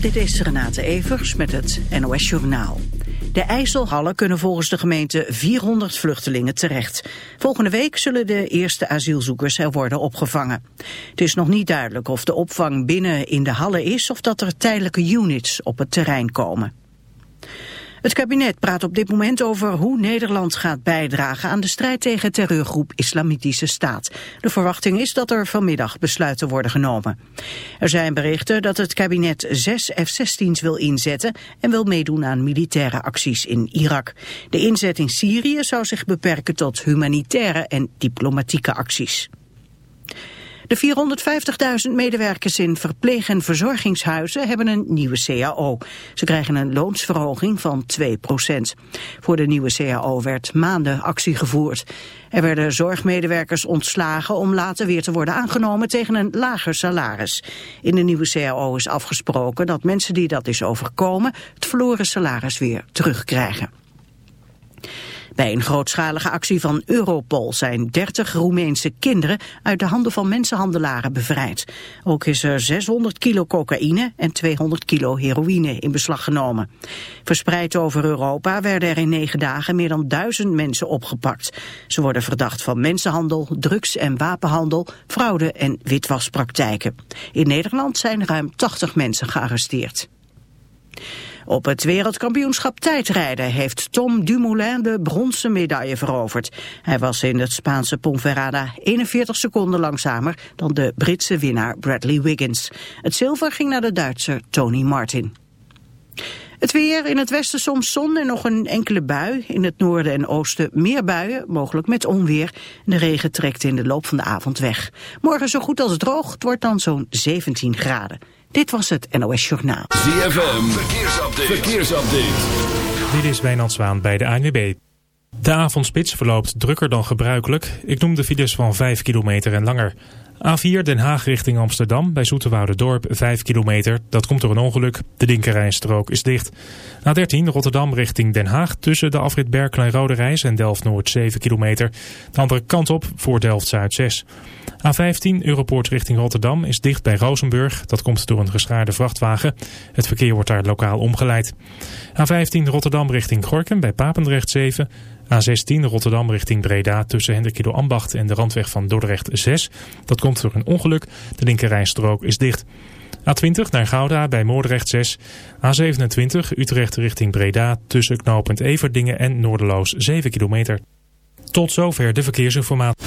Dit is Renate Evers met het NOS Journaal. De IJsselhallen kunnen volgens de gemeente 400 vluchtelingen terecht. Volgende week zullen de eerste asielzoekers er worden opgevangen. Het is nog niet duidelijk of de opvang binnen in de hallen is... of dat er tijdelijke units op het terrein komen. Het kabinet praat op dit moment over hoe Nederland gaat bijdragen aan de strijd tegen terreurgroep Islamitische Staat. De verwachting is dat er vanmiddag besluiten worden genomen. Er zijn berichten dat het kabinet zes F-16's wil inzetten en wil meedoen aan militaire acties in Irak. De inzet in Syrië zou zich beperken tot humanitaire en diplomatieke acties. De 450.000 medewerkers in verpleeg- en verzorgingshuizen hebben een nieuwe CAO. Ze krijgen een loonsverhoging van 2% Voor de nieuwe CAO werd maanden actie gevoerd. Er werden zorgmedewerkers ontslagen om later weer te worden aangenomen tegen een lager salaris. In de nieuwe CAO is afgesproken dat mensen die dat is overkomen het verloren salaris weer terugkrijgen. Bij een grootschalige actie van Europol zijn 30 Roemeense kinderen uit de handen van mensenhandelaren bevrijd. Ook is er 600 kilo cocaïne en 200 kilo heroïne in beslag genomen. Verspreid over Europa werden er in negen dagen meer dan duizend mensen opgepakt. Ze worden verdacht van mensenhandel, drugs- en wapenhandel, fraude en witwaspraktijken. In Nederland zijn ruim 80 mensen gearresteerd. Op het wereldkampioenschap tijdrijden heeft Tom Dumoulin de bronzen medaille veroverd. Hij was in het Spaanse Ponferrada 41 seconden langzamer dan de Britse winnaar Bradley Wiggins. Het zilver ging naar de Duitser Tony Martin. Het weer, in het westen soms zon en nog een enkele bui. In het noorden en oosten meer buien, mogelijk met onweer. De regen trekt in de loop van de avond weg. Morgen zo goed als droog, het wordt dan zo'n 17 graden. Dit was het NOS Journaal. ZFM, verkeersupdate. verkeersupdate. Dit is Wijnand Zwaan bij de ANWB. De avondspits verloopt drukker dan gebruikelijk. Ik noem de files van 5 kilometer en langer. A4 Den Haag richting Amsterdam bij Dorp 5 kilometer. Dat komt door een ongeluk. De linkerrijstrook is dicht. A13 Rotterdam richting Den Haag tussen de afrit Berkel Rode Reis en Delft-Noord 7 kilometer. De andere kant op voor Delft-Zuid 6. A15 Europoort richting Rotterdam is dicht bij Rozenburg. Dat komt door een geschaarde vrachtwagen. Het verkeer wordt daar lokaal omgeleid. A15 Rotterdam richting Gorkum bij Papendrecht 7. A16 Rotterdam richting Breda tussen Hendrikido Ambacht en de randweg van Dordrecht 6. Dat komt door een ongeluk. De linkerrijstrook is dicht. A20 naar Gouda bij Moordrecht 6. A27 Utrecht richting Breda tussen knooppunt Everdingen en Noorderloos 7 kilometer. Tot zover de verkeersinformatie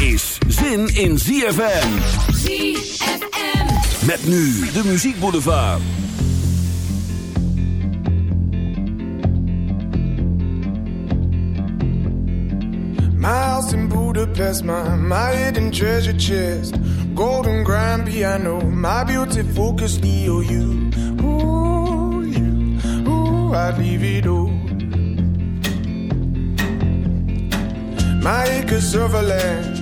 Is zin in ZFM. ZFM. Met nu de muziekboulevard. My house in Budapest my, my hidden treasure chest. Golden grand piano, my beauty focus, EOU. Ooh, you, ooh, I'd leave it all. My acres of land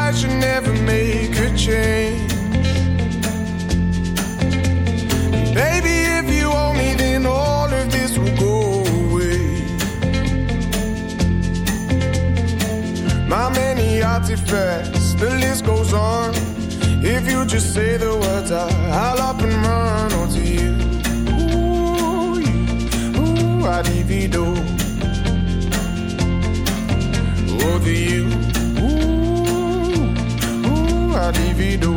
many the list goes on. If you just say the words, I'll up and run onto you. Ooh, you, ooh, I divido. Over you, ooh, ooh, I divido.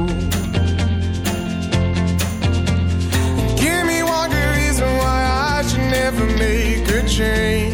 Give me one good reason why I should never make a change.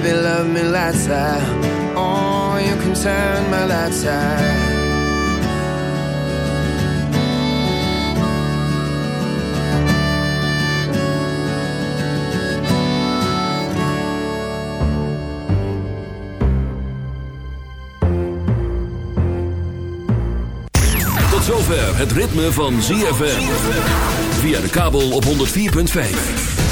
baby. Love me lights out. Oh, you can turn my lights out. Tot zover het ritme van ZFM. Via de kabel op 104.5.